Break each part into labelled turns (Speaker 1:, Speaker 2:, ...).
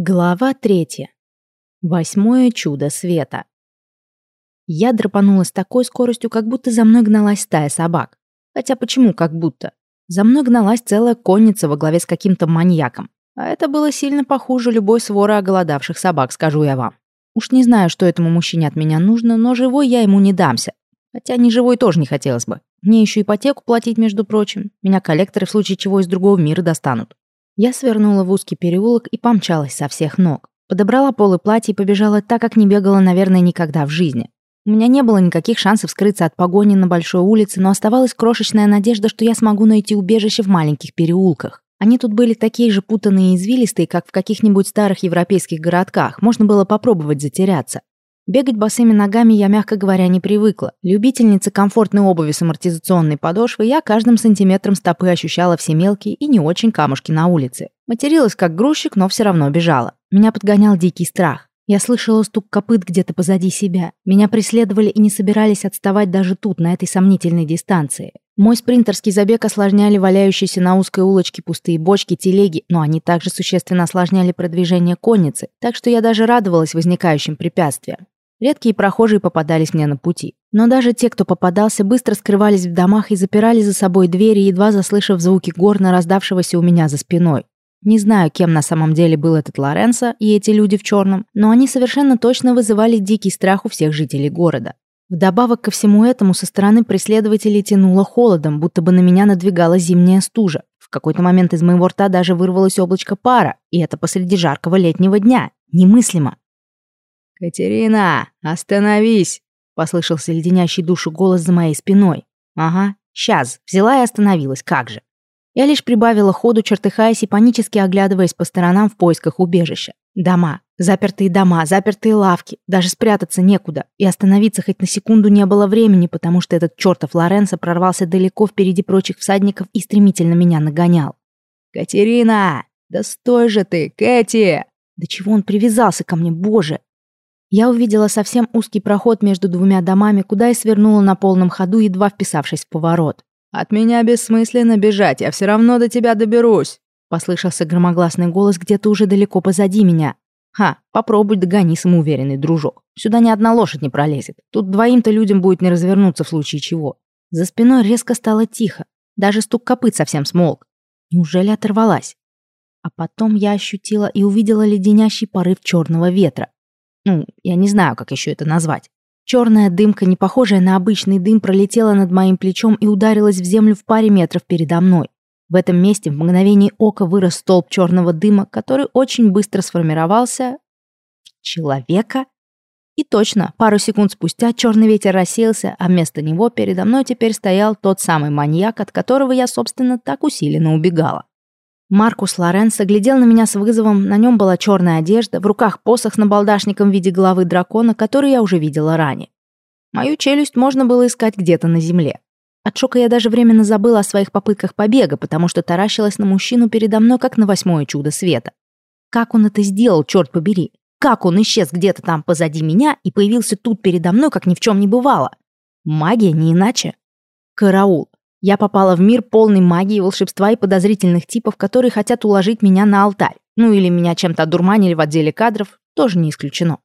Speaker 1: Глава третья. Восьмое чудо света. Я драпанула с такой скоростью, как будто за мной гналась стая собак. Хотя почему как будто? За мной гналась целая конница во главе с каким-то маньяком. А это было сильно похуже любой своры оголодавших собак, скажу я вам. Уж не знаю, что этому мужчине от меня нужно, но живой я ему не дамся. Хотя не живой тоже не хотелось бы. Мне еще ипотеку платить, между прочим. Меня коллекторы в случае чего из другого мира достанут. Я свернула в узкий переулок и помчалась со всех ног. Подобрала полы платья и побежала так, как не бегала, наверное, никогда в жизни. У меня не было никаких шансов скрыться от погони на большой улице, но оставалась крошечная надежда, что я смогу найти убежище в маленьких переулках. Они тут были такие же путанные и извилистые, как в каких-нибудь старых европейских городках. Можно было попробовать затеряться. Бегать босыми ногами я, мягко говоря, не привыкла. Любительница комфортной обуви с амортизационной подошвой, я каждым сантиметром стопы ощущала все мелкие и не очень камушки на улице. Материлась как грузчик, но все равно бежала. Меня подгонял дикий страх. Я слышала стук копыт где-то позади себя. Меня преследовали и не собирались отставать даже тут, на этой сомнительной дистанции. Мой спринтерский забег осложняли валяющиеся на узкой улочке пустые бочки, телеги, но они также существенно осложняли продвижение конницы, так что я даже радовалась возникающим препятствиям. Редкие прохожие попадались мне на пути. Но даже те, кто попадался, быстро скрывались в домах и запирали за собой двери, едва заслышав звуки горна, раздавшегося у меня за спиной. Не знаю, кем на самом деле был этот Лоренцо и эти люди в черном, но они совершенно точно вызывали дикий страх у всех жителей города. Вдобавок ко всему этому со стороны преследователей тянуло холодом, будто бы на меня надвигалась зимняя стужа. В какой-то момент из моего рта даже вырвалось облачко пара, и это посреди жаркого летнего дня. Немыслимо.
Speaker 2: «Катерина, остановись!» — послышался леденящий душу голос за моей спиной.
Speaker 1: «Ага, сейчас, взяла и остановилась, как же». Я лишь прибавила ходу, чертыхаясь и панически оглядываясь по сторонам в поисках убежища. Дома, запертые дома, запертые лавки, даже спрятаться некуда. И остановиться хоть на секунду не было времени, потому что этот чертов Лоренцо прорвался далеко впереди прочих всадников и стремительно меня нагонял.
Speaker 2: «Катерина! Да стой же ты, Кэти!»
Speaker 1: Да чего он привязался ко мне, боже! Я увидела совсем узкий проход между двумя домами, куда и свернула на полном ходу, едва вписавшись в поворот.
Speaker 2: «От меня бессмысленно бежать, я все равно до тебя доберусь!»
Speaker 1: Послышался громогласный голос где-то уже далеко позади меня. «Ха, попробуй догони, самоуверенный дружок. Сюда ни одна лошадь не пролезет. Тут двоим-то людям будет не развернуться в случае чего». За спиной резко стало тихо. Даже стук копыт совсем смолк. Неужели оторвалась? А потом я ощутила и увидела леденящий порыв черного ветра. Ну, я не знаю, как еще это назвать. Черная дымка, не похожая на обычный дым, пролетела над моим плечом и ударилась в землю в паре метров передо мной. В этом месте в мгновение ока вырос столб черного дыма, который очень быстро сформировался... Человека? И точно, пару секунд спустя черный ветер рассеялся, а вместо него передо мной теперь стоял тот самый маньяк, от которого я, собственно, так усиленно убегала. Маркус Лоренцо глядел на меня с вызовом, на нем была черная одежда, в руках посох с набалдашником в виде головы дракона, который я уже видела ранее. Мою челюсть можно было искать где-то на земле. От шока я даже временно забыла о своих попытках побега, потому что таращилась на мужчину передо мной, как на восьмое чудо света. Как он это сделал, черт побери? Как он исчез где-то там позади меня и появился тут передо мной, как ни в чем не бывало? Магия не иначе. Караул. Я попала в мир полный магии, волшебства и подозрительных типов, которые хотят уложить меня на алтарь. Ну или меня чем-то одурманили в отделе кадров, тоже не исключено.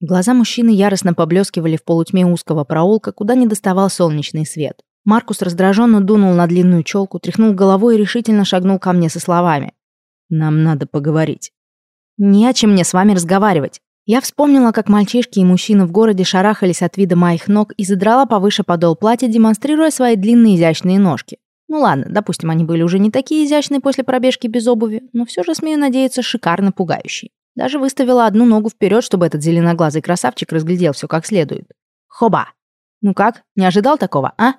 Speaker 1: Глаза мужчины яростно поблескивали в полутьме узкого проулка, куда не доставал солнечный свет. Маркус раздраженно дунул на длинную челку, тряхнул головой и решительно шагнул ко мне со словами.
Speaker 2: «Нам надо поговорить».
Speaker 1: «Не о чем мне с вами разговаривать. Я вспомнила, как мальчишки и мужчины в городе шарахались от вида моих ног и задрала повыше подол платья, демонстрируя свои длинные изящные ножки. Ну ладно, допустим, они были уже не такие изящные после пробежки без обуви, но все же, смею надеяться, шикарно пугающие. Даже выставила одну ногу вперед, чтобы этот зеленоглазый красавчик разглядел все как следует. Хоба! Ну как, не ожидал такого, а?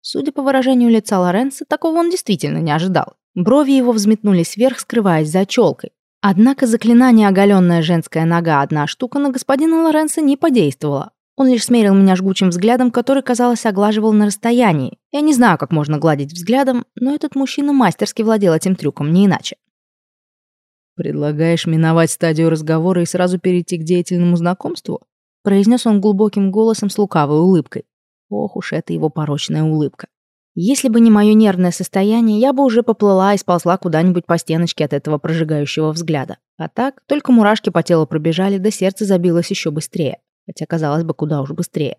Speaker 1: Судя по выражению лица Лоренца, такого он действительно не ожидал. Брови его взметнулись вверх, скрываясь за челкой. Однако заклинание «оголенная женская нога» одна штука на господина Лоренса не подействовало. Он лишь смерил меня жгучим взглядом, который, казалось, оглаживал на расстоянии. Я не знаю, как можно гладить взглядом, но этот мужчина мастерски владел этим трюком, не иначе.
Speaker 2: «Предлагаешь миновать стадию разговора и сразу перейти к деятельному знакомству?»
Speaker 1: произнес он глубоким голосом с лукавой улыбкой. Ох уж это его порочная улыбка. Если бы не мое нервное состояние, я бы уже поплыла и сползла куда-нибудь по стеночке от этого прожигающего взгляда. А так, только мурашки по телу пробежали, да сердце забилось еще быстрее. Хотя, казалось бы, куда уж быстрее.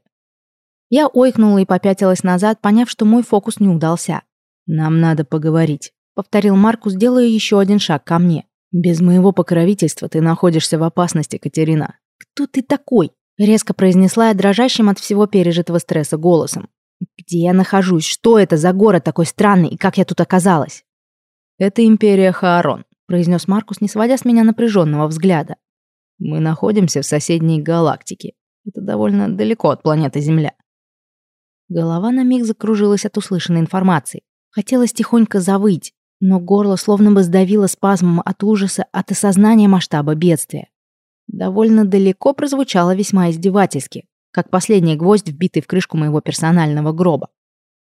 Speaker 1: Я ойкнула и попятилась назад, поняв, что мой фокус не удался. «Нам надо поговорить», — повторил Маркус, делая еще один шаг ко мне. «Без моего покровительства ты находишься в опасности, Катерина». «Кто ты такой?» — резко произнесла я дрожащим от всего пережитого стресса голосом. «Где я нахожусь? Что это за город такой странный и как я тут оказалась?»
Speaker 2: «Это империя Хаарон», — произнес Маркус, не сводя с меня напряженного взгляда. «Мы находимся в соседней галактике. Это довольно далеко от планеты Земля».
Speaker 1: Голова на миг закружилась от услышанной информации. Хотелось тихонько завыть, но горло словно бы сдавило спазмом от ужаса, от осознания масштаба бедствия. Довольно далеко прозвучало весьма издевательски, как последний гвоздь, вбитый в крышку моего персонального гроба.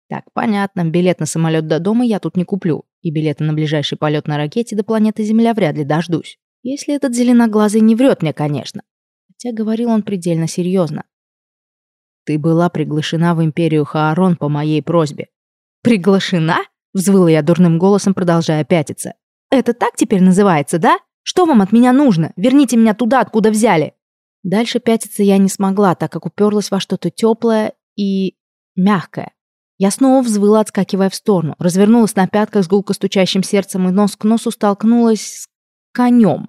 Speaker 1: Так, понятно, билет на самолет до дома я тут не куплю, и билеты на ближайший полет на ракете до планеты Земля вряд ли дождусь. Если этот зеленоглазый не врет мне, конечно. Хотя говорил он предельно серьезно.
Speaker 2: Ты была приглашена в империю Хаарон по моей просьбе.
Speaker 1: «Приглашена?» — взвыла я дурным голосом, продолжая пятиться. «Это так теперь называется, да? Что вам от меня нужно? Верните меня туда, откуда взяли!» Дальше пятиться я не смогла, так как уперлась во что-то теплое и... мягкое. Я снова взвыла, отскакивая в сторону, развернулась на пятках с гулко стучащим сердцем и нос к носу столкнулась с конем.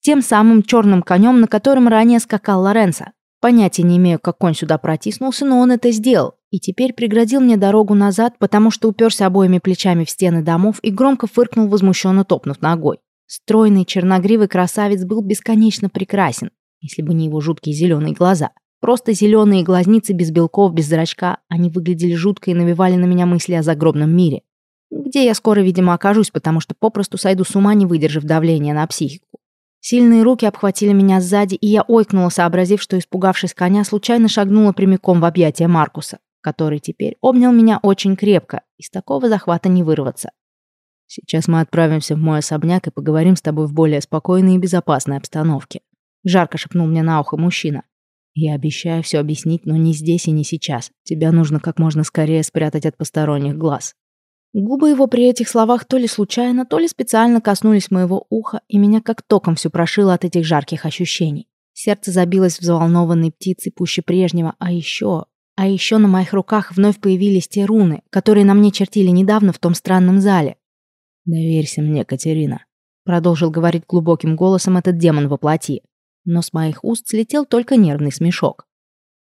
Speaker 1: Тем самым черным конем, на котором ранее скакал Лоренцо. Понятия не имею, как конь сюда протиснулся, но он это сделал и теперь преградил мне дорогу назад, потому что уперся обоими плечами в стены домов и громко фыркнул, возмущенно топнув ногой. Стройный черногривый красавец был бесконечно прекрасен, если бы не его жуткие зеленые глаза. Просто зеленые глазницы без белков, без зрачка, они выглядели жутко и навевали на меня мысли о загробном мире. Где я скоро, видимо, окажусь, потому что попросту сойду с ума, не выдержав давления на психику. Сильные руки обхватили меня сзади, и я ойкнула, сообразив, что, испугавшись коня, случайно шагнула прямиком в объятия Маркуса который теперь обнял меня очень крепко, из такого захвата не вырваться.
Speaker 2: «Сейчас мы отправимся в мой особняк и поговорим с тобой в более спокойной и безопасной обстановке», жарко шепнул мне на ухо мужчина. «Я обещаю все объяснить, но не здесь и не сейчас. Тебя нужно как можно скорее спрятать от посторонних глаз».
Speaker 1: Губы его при этих словах то ли случайно, то ли специально коснулись моего уха, и меня как током все прошило от этих жарких ощущений. Сердце забилось взволнованной птицей пуще прежнего, а еще а еще на моих руках вновь появились те руны, которые на мне чертили недавно в том странном зале.
Speaker 2: «Доверься мне, Катерина», —
Speaker 1: продолжил говорить глубоким голосом этот демон во плоти. Но с моих уст слетел только нервный смешок.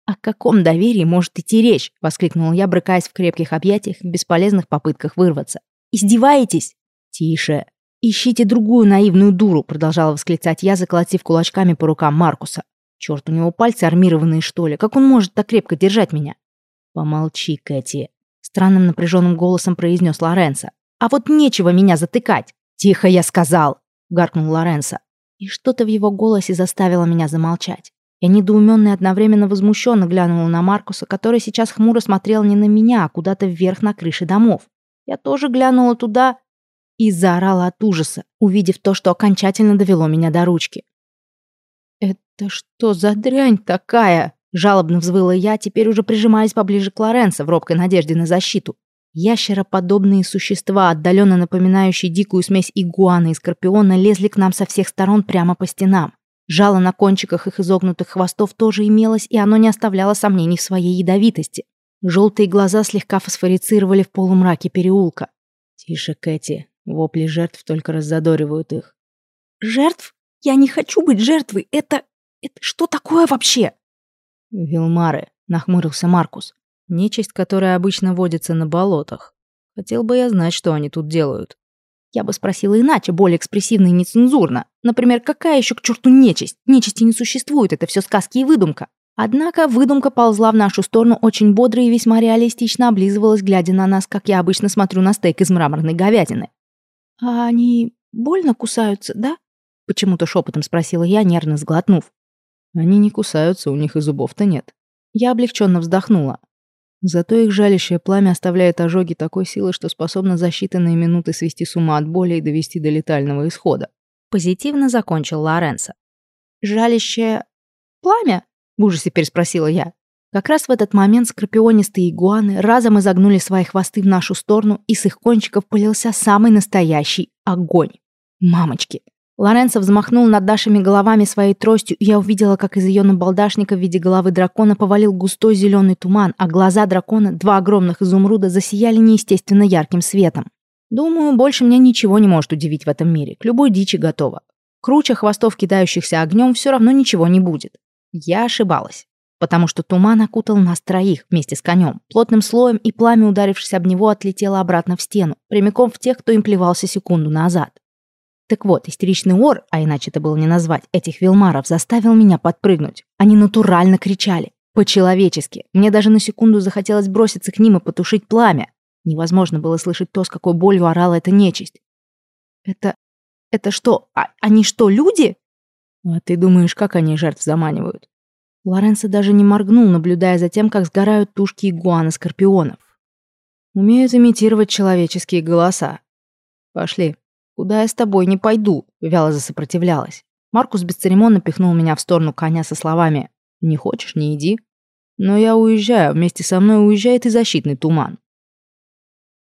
Speaker 1: «О каком доверии может идти речь?» — воскликнул я, брыкаясь в крепких объятиях в бесполезных попытках вырваться. «Издеваетесь?»
Speaker 2: «Тише!»
Speaker 1: «Ищите другую наивную дуру», — продолжала восклицать я, заколотив кулачками по рукам Маркуса. Черт, у него пальцы армированные, что ли? Как он может так крепко держать меня?
Speaker 2: Помолчи, Кэти.
Speaker 1: Странным напряженным голосом произнес Лоренцо. А вот нечего меня затыкать. Тихо, я сказал, гаркнул Лоренцо. И что-то в его голосе заставило меня замолчать. Я недоуменно и одновременно возмущенно глянула на Маркуса, который сейчас хмуро смотрел не на меня, а куда-то вверх на крыши домов. Я тоже глянула туда и заорала от ужаса, увидев то, что окончательно довело меня до ручки. «Это что за дрянь такая?» Жалобно взвыла я, теперь уже прижимаясь поближе к Лоренцо в робкой надежде на защиту. Ящероподобные существа, отдаленно напоминающие дикую смесь игуаны и скорпиона, лезли к нам со всех сторон прямо по стенам. Жало на кончиках их изогнутых хвостов тоже имелось, и оно не оставляло сомнений в своей ядовитости. Желтые глаза слегка фосфорицировали в полумраке переулка.
Speaker 2: «Тише, Кэти, вопли жертв только раззадоривают их».
Speaker 1: «Жертв? Я не хочу быть жертвой, это...» Это что такое вообще?
Speaker 2: Вилмары, нахмурился Маркус. Нечисть, которая обычно водится на болотах. Хотел бы я знать, что они тут делают.
Speaker 1: Я бы спросила иначе, более экспрессивно и нецензурно. Например, какая еще к черту нечисть? Нечисти не существует, это все сказки и выдумка. Однако выдумка ползла в нашу сторону очень бодро и весьма реалистично облизывалась, глядя на нас, как я обычно смотрю на стейк из мраморной говядины. «А они больно кусаются, да?» Почему-то шепотом спросила я, нервно сглотнув.
Speaker 2: Они не кусаются, у них и зубов-то нет.
Speaker 1: Я облегченно вздохнула.
Speaker 2: Зато их жалящее пламя оставляет ожоги такой силы, что способно за считанные минуты свести с ума от боли и довести до летального исхода.
Speaker 1: Позитивно закончил Лоренцо. «Жалящее пламя?» — в ужасе переспросила я. Как раз в этот момент скорпионистые игуаны разом изогнули свои хвосты в нашу сторону, и с их кончиков полился самый настоящий огонь. Мамочки! Лоренцо взмахнул над нашими головами своей тростью, и я увидела, как из ее набалдашника в виде головы дракона повалил густой зеленый туман, а глаза дракона, два огромных изумруда, засияли неестественно ярким светом. Думаю, больше меня ничего не может удивить в этом мире. К любой дичи готова. Круче хвостов, кидающихся огнем, все равно ничего не будет. Я ошибалась. Потому что туман окутал нас троих вместе с конем, плотным слоем, и пламя, ударившись об него, отлетело обратно в стену, прямиком в тех, кто им плевался секунду назад. Так вот, истеричный ор, а иначе это было не назвать, этих вилмаров заставил меня подпрыгнуть. Они натурально кричали. По-человечески. Мне даже на секунду захотелось броситься к ним и потушить пламя. Невозможно было слышать то, с какой болью орала эта нечисть. Это... это что? А, они что, люди?
Speaker 2: А ты думаешь, как они жертв заманивают?
Speaker 1: Лоренцо даже не моргнул, наблюдая за тем, как сгорают тушки игуана-скорпионов.
Speaker 2: Умеют имитировать человеческие голоса. Пошли. «Куда я с тобой не пойду?» — вяло засопротивлялась. Маркус бесцеремонно пихнул меня в сторону коня со словами «Не хочешь, не иди». Но я уезжаю, вместе со мной уезжает и защитный туман.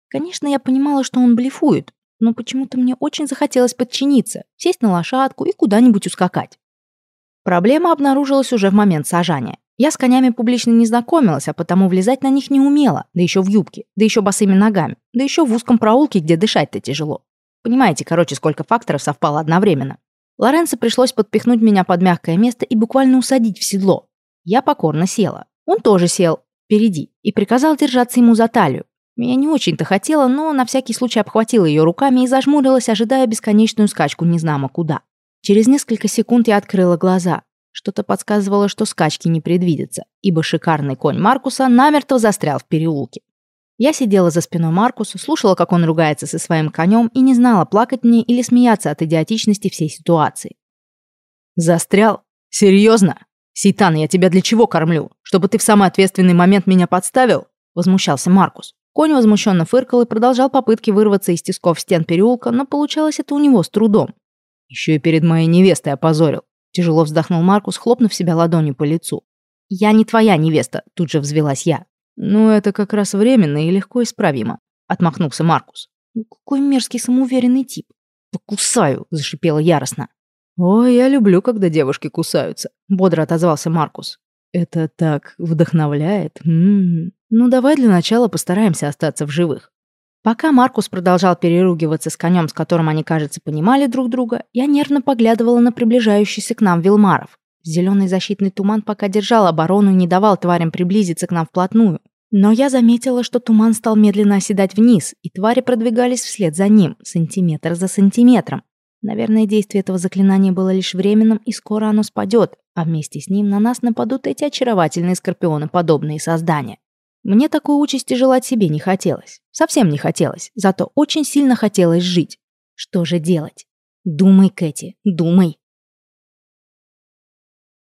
Speaker 1: Конечно, я понимала, что он блефует, но почему-то мне очень захотелось подчиниться, сесть на лошадку и куда-нибудь ускакать. Проблема обнаружилась уже в момент сажания. Я с конями публично не знакомилась, а потому влезать на них не умела, да еще в юбке, да еще босыми ногами, да еще в узком проулке, где дышать-то тяжело. Понимаете, короче, сколько факторов совпало одновременно. Лоренцо пришлось подпихнуть меня под мягкое место и буквально усадить в седло. Я покорно села. Он тоже сел впереди и приказал держаться ему за талию. Меня не очень-то хотела, но на всякий случай обхватила ее руками и зажмурилась, ожидая бесконечную скачку незнамо куда. Через несколько секунд я открыла глаза. Что-то подсказывало, что скачки не предвидится, ибо шикарный конь Маркуса намертво застрял в переулке. Я сидела за спиной Маркуса, слушала, как он ругается со своим конем и не знала, плакать мне или смеяться от идиотичности всей ситуации.
Speaker 2: «Застрял? Серьезно? Сейтан, я тебя для чего кормлю? Чтобы ты в самый ответственный момент меня подставил?» Возмущался Маркус. Конь возмущенно фыркал и продолжал попытки вырваться из тисков стен переулка, но получалось это у него с трудом. Еще и перед моей невестой опозорил. Тяжело вздохнул Маркус, хлопнув себя ладонью по лицу.
Speaker 1: «Я не твоя невеста», — тут же взвелась я.
Speaker 2: «Ну, это как раз временно и легко исправимо», — отмахнулся Маркус.
Speaker 1: «Ну, какой мерзкий самоуверенный тип».
Speaker 2: «Покусаю», — зашипела яростно. «Ой, я люблю, когда девушки кусаются», — бодро отозвался Маркус. «Это так вдохновляет. М -м -м. Ну, давай для начала постараемся остаться в живых».
Speaker 1: Пока Маркус продолжал переругиваться с конем, с которым они, кажется, понимали друг друга, я нервно поглядывала на приближающийся к нам Вилмаров. Зеленый защитный туман пока держал оборону и не давал тварям приблизиться к нам вплотную. Но я заметила, что туман стал медленно оседать вниз, и твари продвигались вслед за ним, сантиметр за сантиметром. Наверное, действие этого заклинания было лишь временным, и скоро оно спадет, а вместе с ним на нас нападут эти очаровательные скорпионы-подобные создания. Мне такой участи желать себе не хотелось. Совсем не хотелось, зато очень сильно хотелось жить. Что же делать? Думай, Кэти, думай.